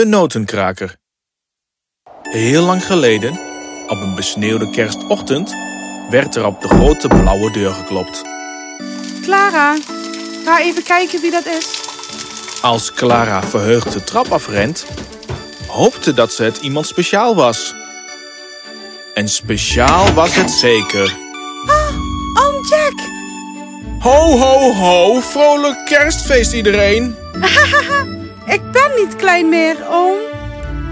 de notenkraker. Heel lang geleden, op een besneeuwde kerstochtend, werd er op de grote blauwe deur geklopt. Clara, ga even kijken wie dat is. Als Clara verheugd de trap afrent, hoopte dat ze het iemand speciaal was. En speciaal was het zeker. Oom Jack! Ho, ho, ho, vrolijk kerstfeest iedereen. Ik ben niet klein meer, oom.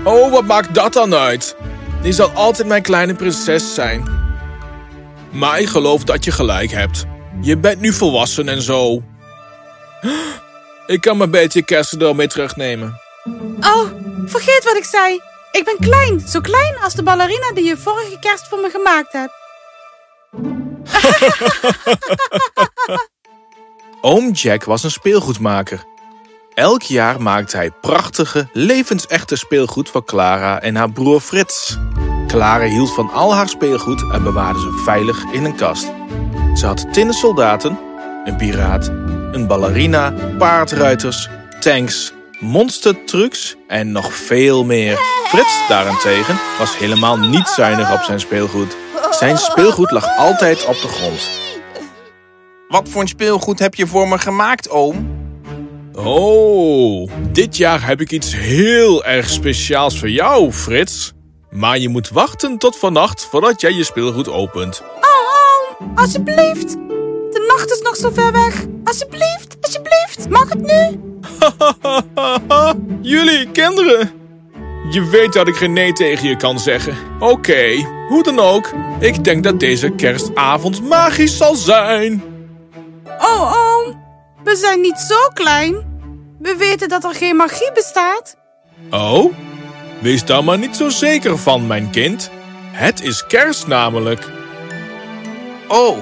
Oh, wat maakt dat dan uit? Die zal altijd mijn kleine prinses zijn. Maar ik geloof dat je gelijk hebt. Je bent nu volwassen en zo. Ik kan mijn beetje kerstcadeau mee terugnemen. Oh, vergeet wat ik zei. Ik ben klein, zo klein als de ballerina die je vorige kerst voor me gemaakt hebt. Oom Jack was een speelgoedmaker. Elk jaar maakte hij prachtige, levensechte speelgoed voor Clara en haar broer Frits. Clara hield van al haar speelgoed en bewaarde ze veilig in een kast. Ze had tinnen soldaten, een piraat, een ballerina, paardruiters, tanks, monstertrucks en nog veel meer. Frits daarentegen was helemaal niet zuinig op zijn speelgoed. Zijn speelgoed lag altijd op de grond. Wat voor een speelgoed heb je voor me gemaakt, oom? Oh, dit jaar heb ik iets heel erg speciaals voor jou, Frits. Maar je moet wachten tot vannacht voordat jij je speelgoed opent. Oh, oom, alsjeblieft. De nacht is nog zo ver weg. Alsjeblieft, alsjeblieft. Mag het nu? Jullie, kinderen. Je weet dat ik geen nee tegen je kan zeggen. Oké, hoe dan ook. Ik denk dat deze kerstavond magisch zal zijn. Oh, oom. We zijn niet zo klein. We weten dat er geen magie bestaat. Oh? Wees daar maar niet zo zeker van, mijn kind. Het is kerst namelijk. Oh,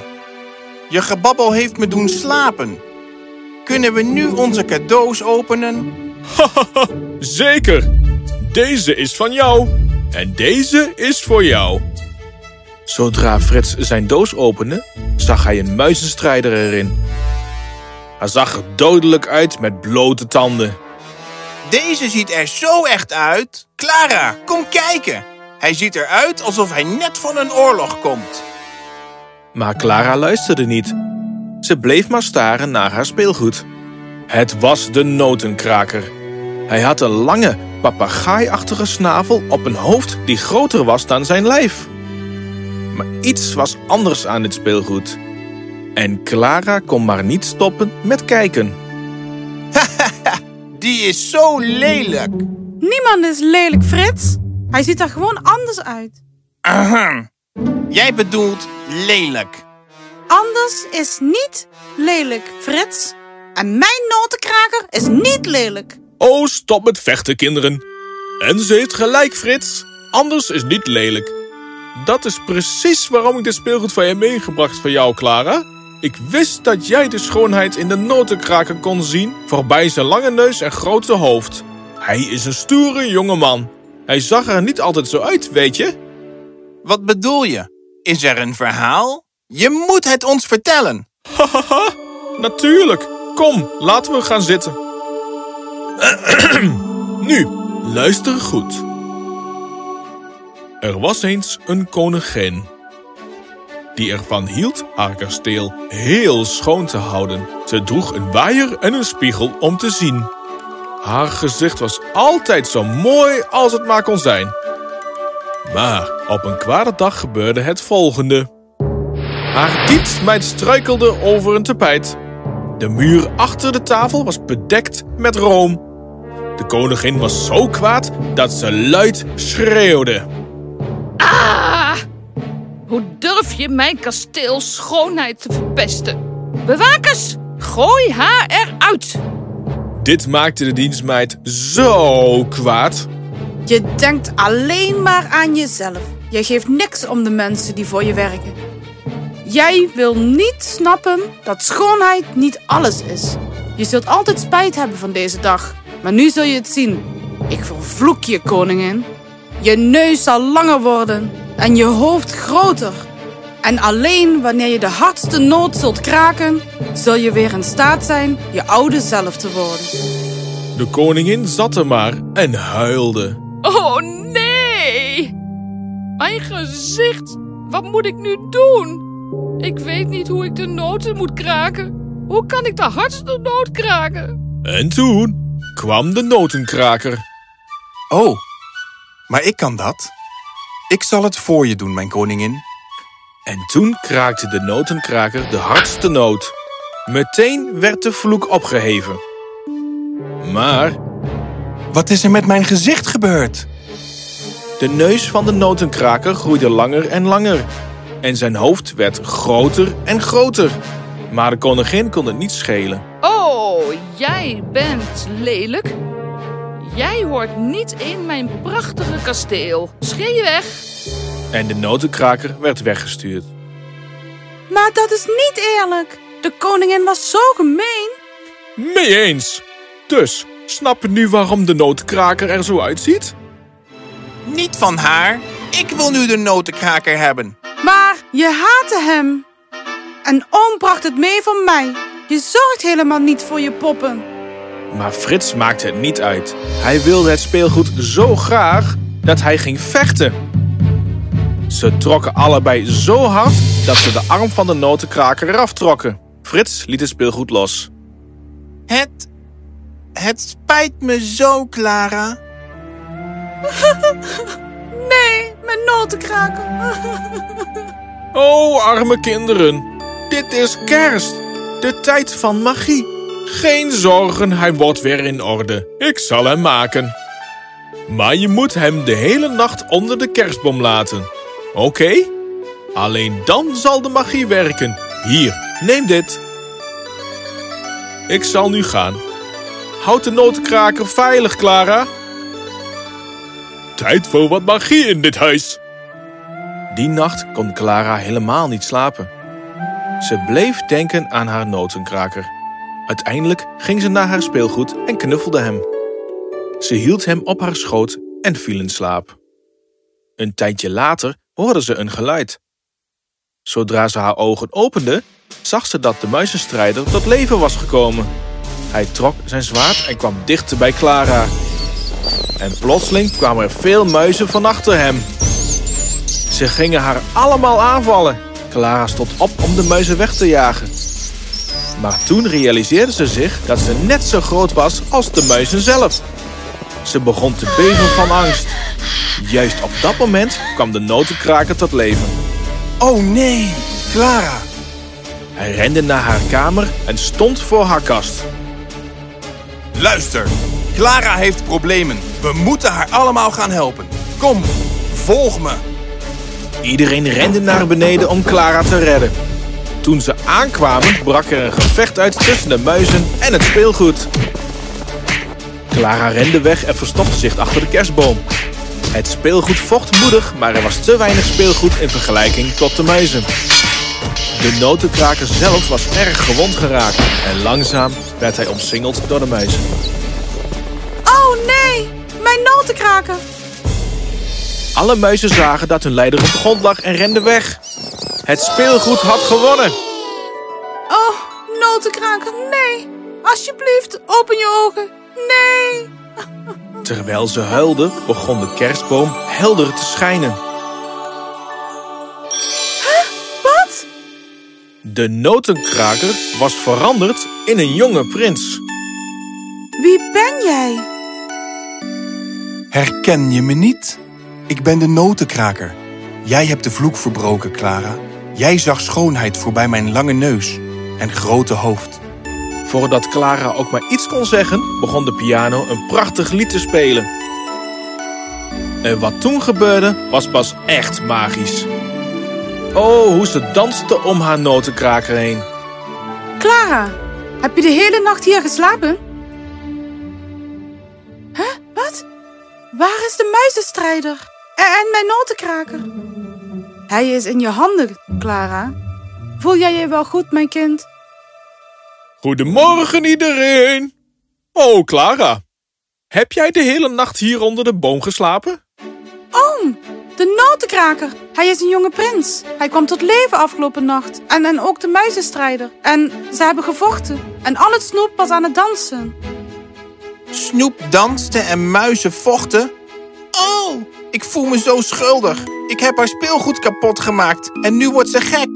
je gebabbel heeft me doen slapen. Kunnen we nu onze cadeaus openen? Zeker. Deze is van jou. En deze is voor jou. Zodra Frits zijn doos opende, zag hij een muizenstrijder erin. Hij zag er dodelijk uit met blote tanden. Deze ziet er zo echt uit. Clara, kom kijken. Hij ziet eruit alsof hij net van een oorlog komt. Maar Clara luisterde niet. Ze bleef maar staren naar haar speelgoed. Het was de notenkraker. Hij had een lange, papegaaiachtige snavel op een hoofd die groter was dan zijn lijf. Maar iets was anders aan dit speelgoed. En Clara kon maar niet stoppen met kijken. Die is zo lelijk. Niemand is lelijk, Frits. Hij ziet er gewoon anders uit. Ahem. Jij bedoelt lelijk. Anders is niet lelijk, Frits. En mijn notenkraker is niet lelijk. Oh, stop met vechten, kinderen. En ze heeft gelijk, Frits. Anders is niet lelijk. Dat is precies waarom ik dit speelgoed van je meegebracht voor jou, Clara. Ik wist dat jij de schoonheid in de notenkraker kon zien... voorbij zijn lange neus en grote hoofd. Hij is een stoere jonge man. Hij zag er niet altijd zo uit, weet je? Wat bedoel je? Is er een verhaal? Je moet het ons vertellen. Hahaha, natuurlijk. Kom, laten we gaan zitten. nu, luister goed. Er was eens een koningin die ervan hield haar kasteel heel schoon te houden. Ze droeg een waaier en een spiegel om te zien. Haar gezicht was altijd zo mooi als het maar kon zijn. Maar op een kwade dag gebeurde het volgende. Haar dienstmeid struikelde over een tapijt. De muur achter de tafel was bedekt met room. De koningin was zo kwaad dat ze luid schreeuwde. Ah! Hoe durf je mijn kasteel schoonheid te verpesten? Bewakers, gooi haar eruit! Dit maakte de dienstmeid zo kwaad. Je denkt alleen maar aan jezelf. Je geeft niks om de mensen die voor je werken. Jij wil niet snappen dat schoonheid niet alles is. Je zult altijd spijt hebben van deze dag. Maar nu zul je het zien. Ik vervloek je, koningin. Je neus zal langer worden en je hoofd groter. En alleen wanneer je de hardste nood zult kraken, zul je weer in staat zijn je oude zelf te worden. De koningin zat er maar en huilde. Oh nee! Mijn gezicht. Wat moet ik nu doen? Ik weet niet hoe ik de noten moet kraken. Hoe kan ik de hardste noot kraken? En toen kwam de notenkraker. Oh, maar ik kan dat. Ik zal het voor je doen, mijn koningin. En toen kraakte de notenkraker de hardste noot. Meteen werd de vloek opgeheven. Maar Wat is er met mijn gezicht gebeurd? de neus van de notenkraker groeide langer en langer. En zijn hoofd werd groter en groter. Maar de koningin kon het niet schelen. Oh, jij bent lelijk. Jij hoort niet in mijn prachtige kasteel. Schreeuw je weg. En de notenkraker werd weggestuurd. Maar dat is niet eerlijk. De koningin was zo gemeen. Mee eens. Dus, snap je nu waarom de notenkraker er zo uitziet? Niet van haar. Ik wil nu de notenkraker hebben. Maar je haatte hem. En oom bracht het mee van mij. Je zorgt helemaal niet voor je poppen. Maar Frits maakte het niet uit. Hij wilde het speelgoed zo graag dat hij ging vechten. Ze trokken allebei zo hard dat ze de arm van de notenkraker eraf trokken. Frits liet het speelgoed los. Het... Het spijt me zo, Clara. Nee, mijn notenkraker. Oh, arme kinderen. Dit is kerst. De tijd van magie. Geen zorgen, hij wordt weer in orde. Ik zal hem maken. Maar je moet hem de hele nacht onder de kerstboom laten. Oké? Alleen dan zal de magie werken. Hier, neem dit. Ik zal nu gaan. Houd de notenkraker veilig, Clara. Tijd voor wat magie in dit huis. Die nacht kon Clara helemaal niet slapen. Ze bleef denken aan haar notenkraker. Uiteindelijk ging ze naar haar speelgoed en knuffelde hem. Ze hield hem op haar schoot en viel in slaap. Een tijdje later hoorde ze een geluid. Zodra ze haar ogen opende, zag ze dat de muizenstrijder tot leven was gekomen. Hij trok zijn zwaard en kwam dichter bij Clara. En plotseling kwamen er veel muizen van achter hem. Ze gingen haar allemaal aanvallen. Clara stond op om de muizen weg te jagen. Maar toen realiseerde ze zich dat ze net zo groot was als de muizen zelf. Ze begon te beven van angst. Juist op dat moment kwam de notenkraker tot leven. Oh nee, Clara. Hij rende naar haar kamer en stond voor haar kast. Luister, Clara heeft problemen. We moeten haar allemaal gaan helpen. Kom, volg me. Iedereen rende naar beneden om Clara te redden. Toen ze aankwamen, brak er een gevecht uit tussen de muizen en het speelgoed. Clara rende weg en verstopte zich achter de kerstboom. Het speelgoed vocht moedig, maar er was te weinig speelgoed in vergelijking tot de muizen. De notenkraker zelf was erg gewond geraakt en langzaam werd hij omsingeld door de muizen. Oh nee, mijn notenkraker. Alle muizen zagen dat hun leider op de grond lag en renden weg. Het speelgoed had gewonnen. Oh, notenkraker, nee. Alsjeblieft, open je ogen. Nee. Terwijl ze huilde, begon de kerstboom helder te schijnen. Wat? De notenkraker was veranderd in een jonge prins. Wie ben jij? Herken je me niet? Ik ben de notenkraker. Jij hebt de vloek verbroken, Clara. Jij zag schoonheid voorbij mijn lange neus en grote hoofd. Voordat Clara ook maar iets kon zeggen, begon de piano een prachtig lied te spelen. En wat toen gebeurde, was pas echt magisch. Oh, hoe ze danste om haar notenkraker heen. Clara, heb je de hele nacht hier geslapen? Huh? Wat? Waar is de muizenstrijder? En, en mijn notenkraker? Hij is in je handen, Clara. Voel jij je wel goed, mijn kind? Goedemorgen iedereen. Oh, Clara. Heb jij de hele nacht hier onder de boom geslapen? Oom, de notenkraker. Hij is een jonge prins. Hij kwam tot leven afgelopen nacht. En, en ook de muizenstrijder. En ze hebben gevochten. En al het snoep was aan het dansen. Snoep danste en muizen vochten. Oh, ik voel me zo schuldig. Ik heb haar speelgoed kapot gemaakt en nu wordt ze gek.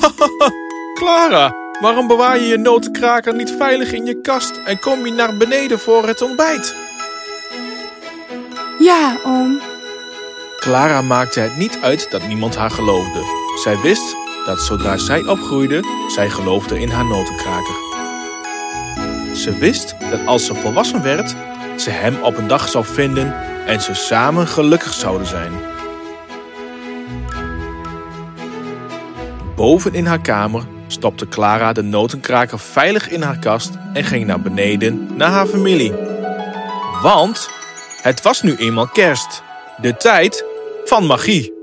Clara, waarom bewaar je je notenkraker niet veilig in je kast en kom je naar beneden voor het ontbijt? Ja, oom. Clara maakte het niet uit dat niemand haar geloofde. Zij wist dat zodra zij opgroeide, zij geloofde in haar notenkraker. Ze wist dat als ze volwassen werd, ze hem op een dag zou vinden en ze samen gelukkig zouden zijn. Boven in haar kamer stopte Clara de notenkraker veilig in haar kast en ging naar beneden naar haar familie. Want het was nu eenmaal kerst, de tijd van magie.